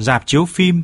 Rạp chiếu phim